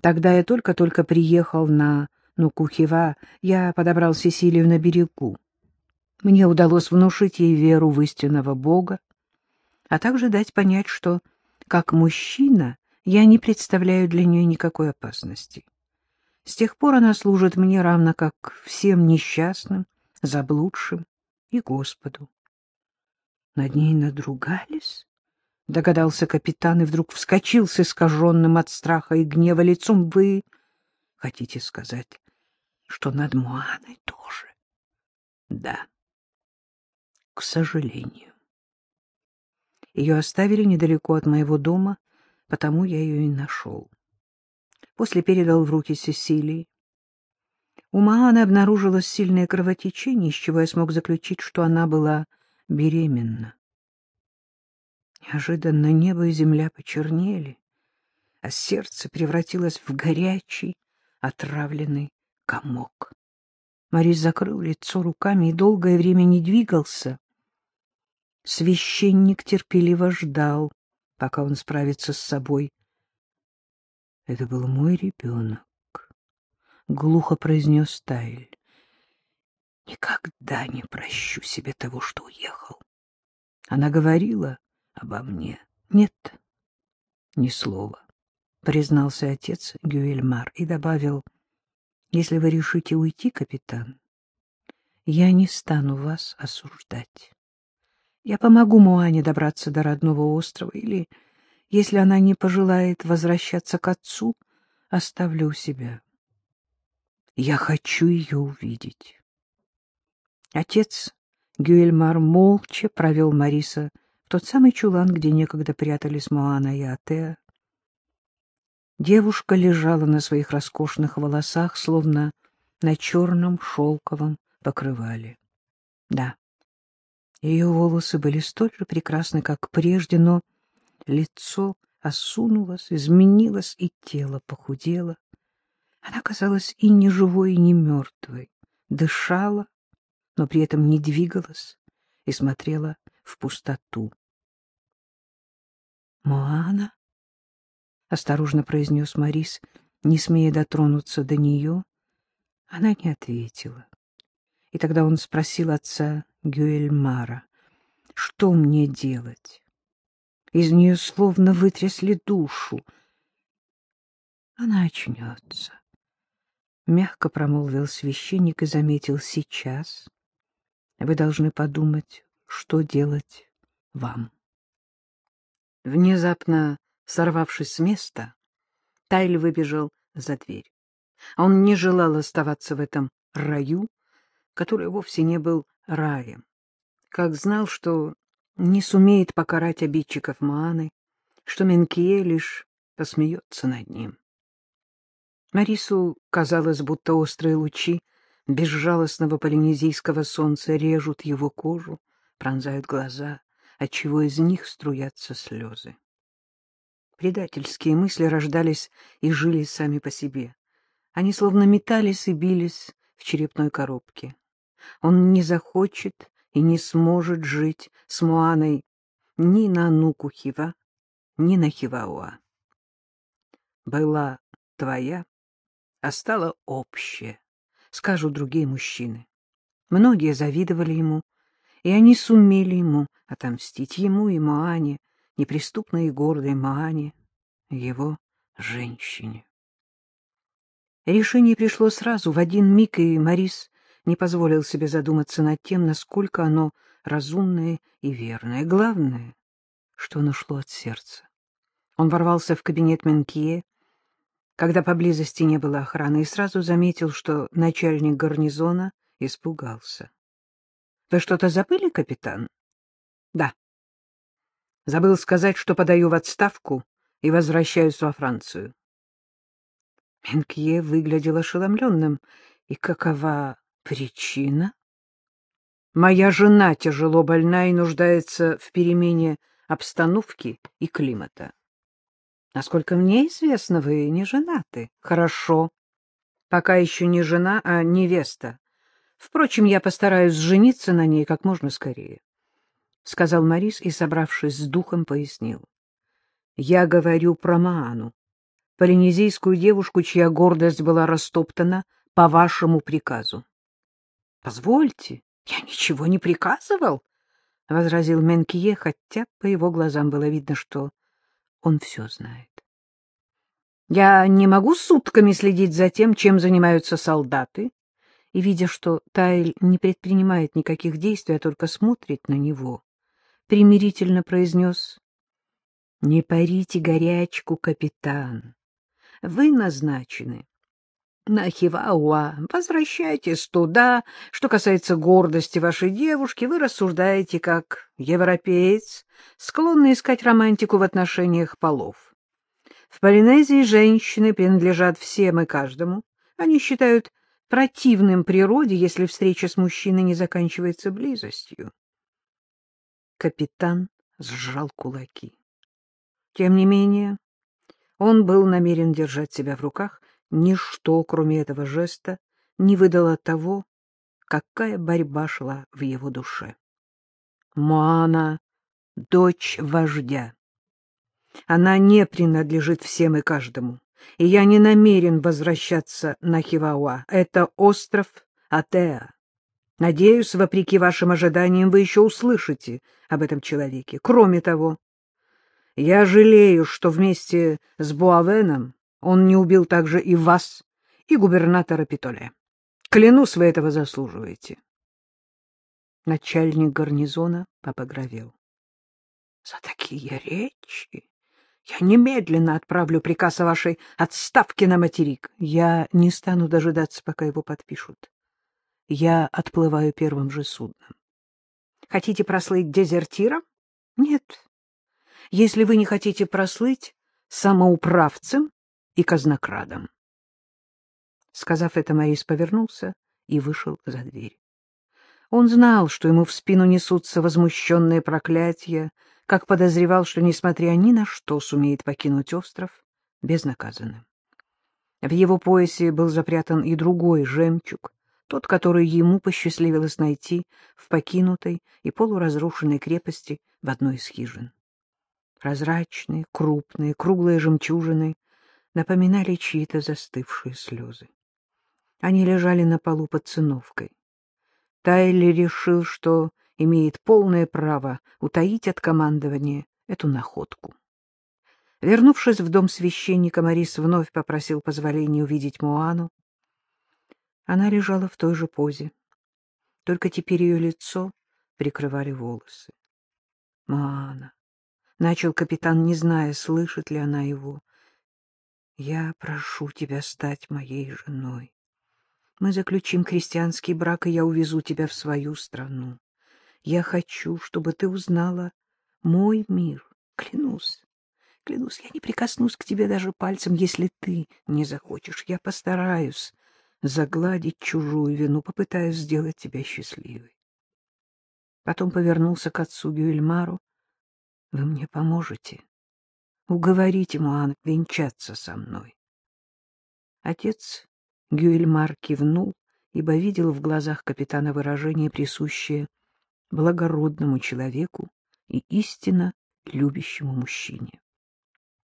Тогда я только-только приехал на Нукухева, я подобрал Сесилию на берегу. Мне удалось внушить ей веру в истинного Бога, а также дать понять, что, как мужчина, я не представляю для нее никакой опасности. С тех пор она служит мне равно как всем несчастным, заблудшим и Господу. Над ней надругались? — догадался капитан и вдруг вскочил с искаженным от страха и гнева лицом. — Вы хотите сказать, что над Муаной тоже? — Да. — К сожалению. Ее оставили недалеко от моего дома, потому я ее и нашел. После передал в руки Сесилии. У Мааны обнаружилось сильное кровотечение, из чего я смог заключить, что она была беременна. Неожиданно небо и земля почернели, а сердце превратилось в горячий, отравленный комок. Морис закрыл лицо руками и долгое время не двигался. Священник терпеливо ждал, пока он справится с собой. — Это был мой ребенок, — глухо произнес Тайль. — Никогда не прощу себе того, что уехал. Она говорила обо мне. — Нет, ни слова, — признался отец Гюэльмар и добавил, — если вы решите уйти, капитан, я не стану вас осуждать. Я помогу Муане добраться до родного острова или, если она не пожелает возвращаться к отцу, оставлю у себя. Я хочу ее увидеть. Отец Гюэльмар молча провел Мариса в тот самый чулан, где некогда прятались Моана и Атеа. Девушка лежала на своих роскошных волосах, словно на черном шелковом покрывале. Да, ее волосы были столь же прекрасны, как прежде, но лицо осунулось, изменилось, и тело похудело. Она казалась и не живой, и не мертвой, дышала, но при этом не двигалась и смотрела в пустоту. «Моана?» — осторожно произнес Марис, не смея дотронуться до нее. Она не ответила. И тогда он спросил отца Гюэльмара, что мне делать? Из нее словно вытрясли душу. Она очнется. Мягко промолвил священник и заметил сейчас. Вы должны подумать, что делать вам. Внезапно сорвавшись с места, Тайль выбежал за дверь. Он не желал оставаться в этом раю, который вовсе не был раем. Как знал, что не сумеет покарать обидчиков Мааны, что Менкие лишь посмеется над ним. Марису казалось, будто острые лучи безжалостного полинезийского солнца режут его кожу, пронзают глаза, отчего из них струятся слезы. Предательские мысли рождались и жили сами по себе. Они словно метались и бились в черепной коробке. Он не захочет и не сможет жить с Муаной ни на Нукухива, ни на Хивауа. Была твоя, а стала общая, скажут другие мужчины. Многие завидовали ему, и они сумели ему отомстить, ему и Моане, неприступной и гордой Моане, его женщине. Решение пришло сразу, в один миг, и Марис не позволил себе задуматься над тем, насколько оно разумное и верное. Главное, что оно шло от сердца. Он ворвался в кабинет Менкье, когда поблизости не было охраны, и сразу заметил, что начальник гарнизона испугался. — Вы что-то забыли, капитан? — Да. Забыл сказать, что подаю в отставку и возвращаюсь во Францию. Менкье выглядел ошеломленным. И какова причина? Моя жена тяжело больна и нуждается в перемене обстановки и климата. Насколько мне известно, вы не женаты. Хорошо. Пока еще не жена, а невеста. Впрочем, я постараюсь жениться на ней как можно скорее. — сказал Морис и, собравшись с духом, пояснил. — Я говорю про Маану. полинезийскую девушку, чья гордость была растоптана по вашему приказу. — Позвольте, я ничего не приказывал, — возразил Менкие, хотя по его глазам было видно, что он все знает. — Я не могу сутками следить за тем, чем занимаются солдаты, и, видя, что Тайль не предпринимает никаких действий, а только смотрит на него, примирительно произнес «Не парите горячку, капитан. Вы назначены на Хивауа. Возвращайтесь туда. Что касается гордости вашей девушки, вы рассуждаете как европеец, склонный искать романтику в отношениях полов. В Полинезии женщины принадлежат всем и каждому. Они считают противным природе, если встреча с мужчиной не заканчивается близостью. Капитан сжал кулаки. Тем не менее, он был намерен держать себя в руках. Ничто, кроме этого жеста, не выдало того, какая борьба шла в его душе. Моана — дочь вождя. Она не принадлежит всем и каждому, и я не намерен возвращаться на Хивауа. Это остров Атеа. Надеюсь, вопреки вашим ожиданиям, вы еще услышите об этом человеке. Кроме того, я жалею, что вместе с Буавеном он не убил также и вас, и губернатора Питоле. Клянусь, вы этого заслуживаете. Начальник гарнизона побагровел. — За такие речи я немедленно отправлю приказ о вашей отставке на материк. Я не стану дожидаться, пока его подпишут. Я отплываю первым же судном. Хотите прослыть дезертиром? Нет. Если вы не хотите прослыть самоуправцем и казнокрадом. Сказав это, Маис повернулся и вышел за дверь. Он знал, что ему в спину несутся возмущенные проклятия, как подозревал, что, несмотря ни на что, сумеет покинуть остров безнаказанным. В его поясе был запрятан и другой жемчуг, тот, который ему посчастливилось найти в покинутой и полуразрушенной крепости в одной из хижин. Прозрачные, крупные, круглые жемчужины напоминали чьи-то застывшие слезы. Они лежали на полу под циновкой. Тайли решил, что имеет полное право утаить от командования эту находку. Вернувшись в дом священника, Морис вновь попросил позволения увидеть Моану. Она лежала в той же позе, только теперь ее лицо прикрывали волосы. — Моана, — начал капитан, не зная, слышит ли она его, — я прошу тебя стать моей женой. Мы заключим крестьянский брак, и я увезу тебя в свою страну. Я хочу, чтобы ты узнала мой мир. Клянусь, клянусь, я не прикоснусь к тебе даже пальцем, если ты не захочешь. Я постараюсь загладить чужую вину, попытаюсь сделать тебя счастливой. Потом повернулся к отцу Гюэльмару. — Вы мне поможете? Уговорите Муан венчаться со мной. Отец Гюэльмар кивнул, ибо видел в глазах капитана выражение, присущее благородному человеку и истинно любящему мужчине.